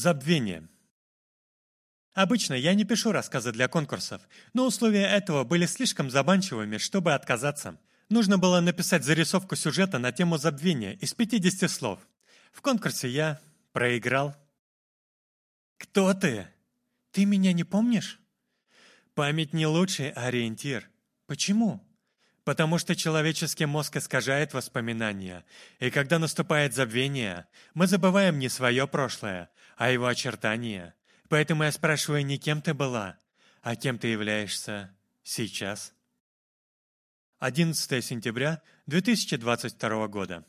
Забвение. Обычно я не пишу рассказы для конкурсов, но условия этого были слишком заманчивыми, чтобы отказаться. Нужно было написать зарисовку сюжета на тему забвения из 50 слов. В конкурсе я проиграл. «Кто ты? Ты меня не помнишь?» «Память не лучший ориентир. Почему?» Потому что человеческий мозг искажает воспоминания, и когда наступает забвение, мы забываем не свое прошлое, а его очертания. Поэтому я спрашиваю не кем ты была, а кем ты являешься сейчас. 11 сентября 2022 года.